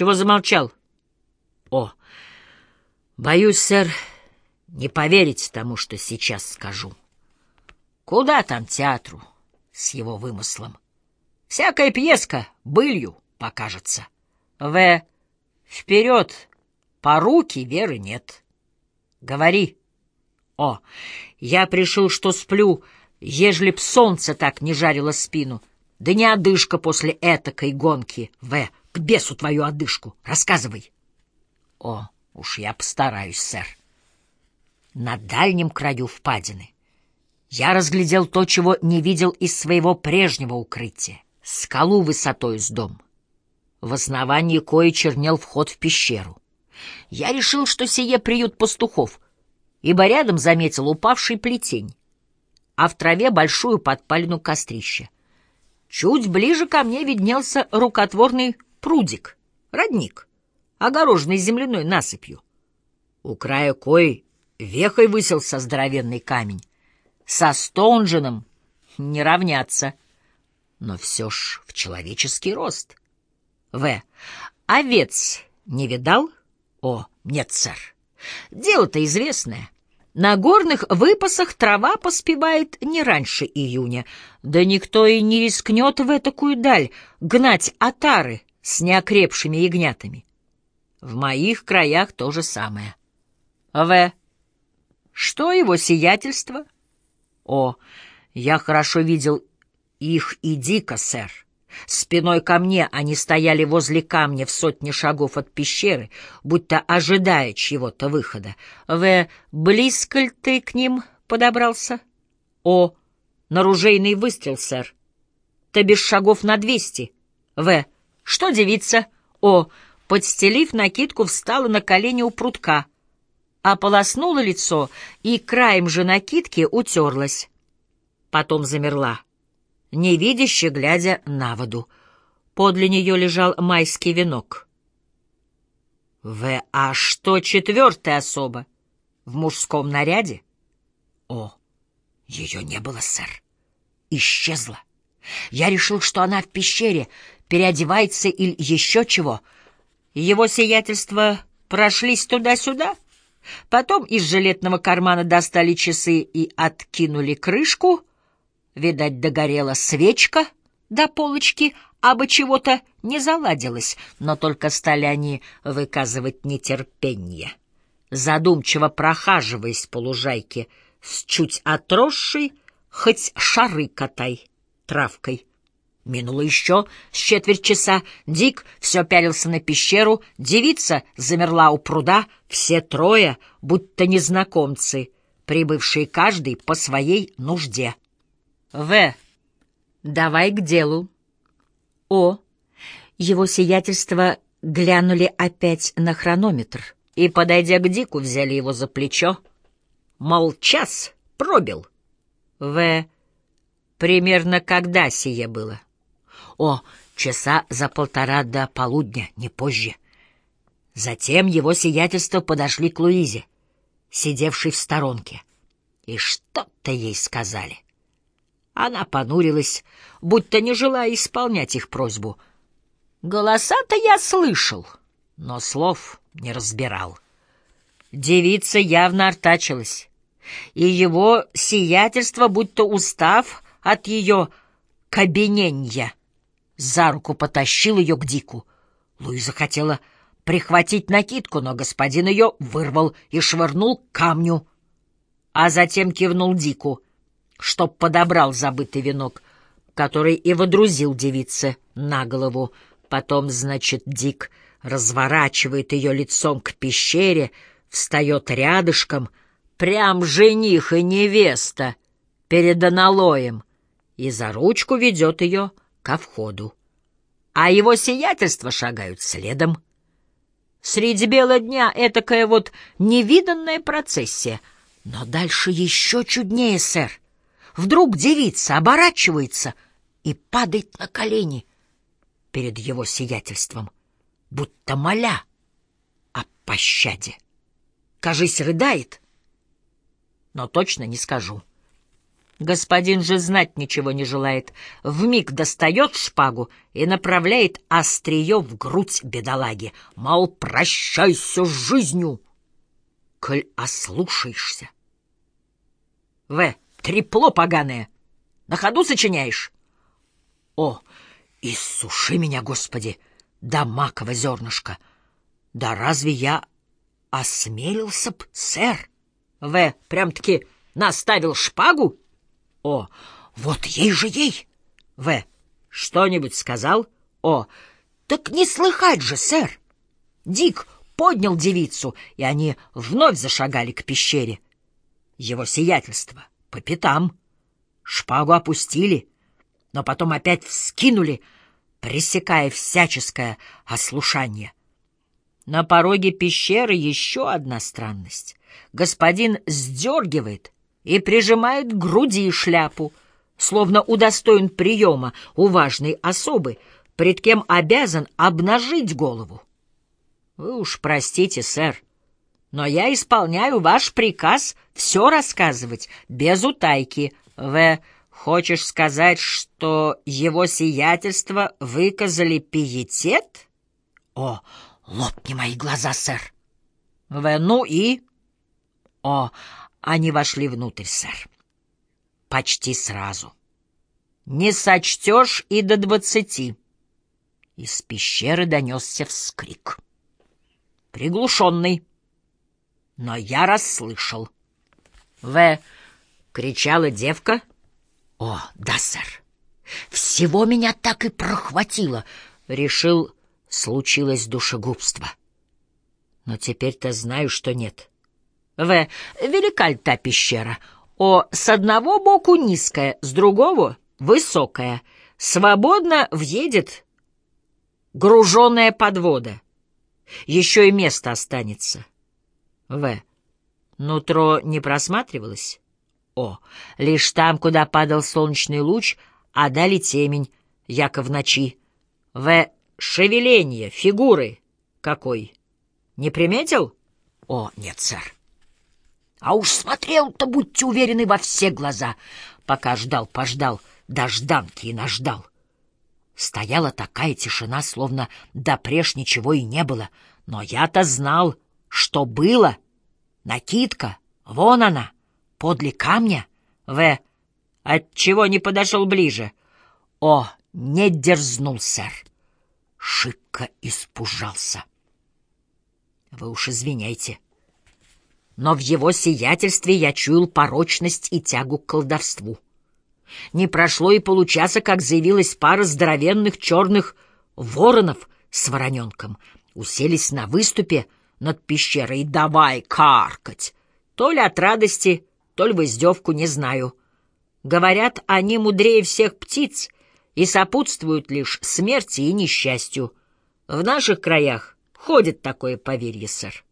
Чего замолчал? О, боюсь, сэр, не поверить тому, что сейчас скажу. Куда там театру с его вымыслом? Всякая пьеска былью покажется. В. Вперед! По руки веры нет. Говори. О, я пришел, что сплю, ежели б солнце так не жарило спину. Да не одышка после этакой гонки, В. К бесу твою одышку. Рассказывай. О, уж я постараюсь, сэр. На дальнем краю впадины я разглядел то, чего не видел из своего прежнего укрытия. Скалу высотой с дом. В основании кое чернел вход в пещеру. Я решил, что сие приют пастухов, ибо рядом заметил упавший плетень, а в траве большую подпалину кострища. Чуть ближе ко мне виднелся рукотворный прудик, родник, огороженный земляной насыпью. У края кой вехой высился здоровенный камень. Со Стоунженом не равняться, но все ж в человеческий рост. В. Овец не видал? О, нет, сэр. Дело-то известное. На горных выпасах трава поспевает не раньше июня, да никто и не рискнет в этакую даль гнать отары с неокрепшими ягнятами. В моих краях то же самое. В. Что его сиятельство? О, я хорошо видел их и дико, сэр. Спиной ко мне они стояли возле камня в сотне шагов от пещеры, будто ожидая чьего-то выхода. В. Близко ли ты к ним подобрался? О. Наружейный выстрел, сэр. Ты без шагов на двести. В. Что девица? О. Подстелив накидку, встала на колени у прутка, ополоснула лицо и краем же накидки утерлась. Потом замерла невидяще глядя на воду. Подле нее лежал майский венок. В. А что четвертая особа? В мужском наряде? О, ее не было, сэр. Исчезла. Я решил, что она в пещере, переодевается или еще чего. Его сиятельство прошлись туда-сюда. Потом из жилетного кармана достали часы и откинули крышку — Видать, догорела свечка до полочки, а бы чего-то не заладилось, но только стали они выказывать нетерпение. Задумчиво прохаживаясь по лужайке с чуть отросшей, хоть шары катай, травкой. Минуло еще с четверть часа, Дик все пялился на пещеру, девица замерла у пруда, все трое, будто незнакомцы, прибывшие каждый по своей нужде. В. Давай к делу. О. Его сиятельство глянули опять на хронометр и, подойдя к Дику, взяли его за плечо. Мол, час пробил. В. Примерно когда сие было? О, часа за полтора до полудня, не позже. Затем его сиятельство подошли к Луизе, сидевшей в сторонке, и что-то ей сказали. Она понурилась, будто не желая исполнять их просьбу. Голоса-то я слышал, но слов не разбирал. Девица явно артачилась, и его сиятельство, будто устав от ее кабиненья, за руку потащил ее к Дику. Луиза хотела прихватить накидку, но господин ее вырвал и швырнул к камню, а затем кивнул Дику — чтоб подобрал забытый венок, который и водрузил девице на голову. Потом, значит, Дик разворачивает ее лицом к пещере, встает рядышком, прям жених и невеста перед аналоем, и за ручку ведет ее ко входу. А его сиятельства шагают следом. Среди бела дня этакая вот невиданная процессия. Но дальше еще чуднее, сэр. Вдруг девица оборачивается и падает на колени перед его сиятельством, будто моля о пощаде. Кажись, рыдает, но точно не скажу. Господин же знать ничего не желает. Вмиг достает шпагу и направляет острие в грудь бедолаги. Мол, прощайся с жизнью, коль ослушаешься. В. Трепло поганое. На ходу сочиняешь? О, иссуши меня, Господи, да маково зернышко. Да разве я осмелился б, сэр? В. Прям-таки наставил шпагу? О, вот ей же ей! В. Что-нибудь сказал? О, так не слыхать же, сэр! Дик поднял девицу, и они вновь зашагали к пещере. Его сиятельство по пятам. Шпагу опустили, но потом опять вскинули, пресекая всяческое ослушание. На пороге пещеры еще одна странность. Господин сдергивает и прижимает к груди шляпу, словно удостоен приема у важной особы, пред кем обязан обнажить голову. Вы уж простите, сэр, но я исполняю ваш приказ все рассказывать без утайки. В. Хочешь сказать, что его сиятельство выказали пиетет? О, лопни мои глаза, сэр. В. Ну и... О, они вошли внутрь, сэр. Почти сразу. Не сочтешь и до двадцати. Из пещеры донесся вскрик. Приглушенный. Но я расслышал. В. кричала девка. О, да, сэр. Всего меня так и прохватило. Решил, случилось душегубство. Но теперь-то знаю, что нет. В. Велика ли та пещера? О. С одного боку низкая, с другого — высокая. Свободно въедет груженная подвода. Еще и место останется. В. Нутро не просматривалось? О. Лишь там, куда падал солнечный луч, а дали темень, яко в ночи. В. Шевеление, фигуры. Какой? Не приметил? О, нет, сэр. А уж смотрел-то, будьте уверены, во все глаза, пока ждал-пождал, дожданки и наждал. Стояла такая тишина, словно допреж ничего и не было, но я-то знал, что было. Накидка, вон она, подле камня. В. Отчего не подошел ближе? О, не дерзнул, сэр. Шибко испужался. Вы уж извиняйте. — но в его сиятельстве я чуял порочность и тягу к колдовству. Не прошло и получаса, как заявилась пара здоровенных черных воронов с вороненком. Уселись на выступе над пещерой и давай каркать. То ли от радости, то ли в издевку, не знаю. Говорят, они мудрее всех птиц и сопутствуют лишь смерти и несчастью. В наших краях ходит такое поверье, сэр.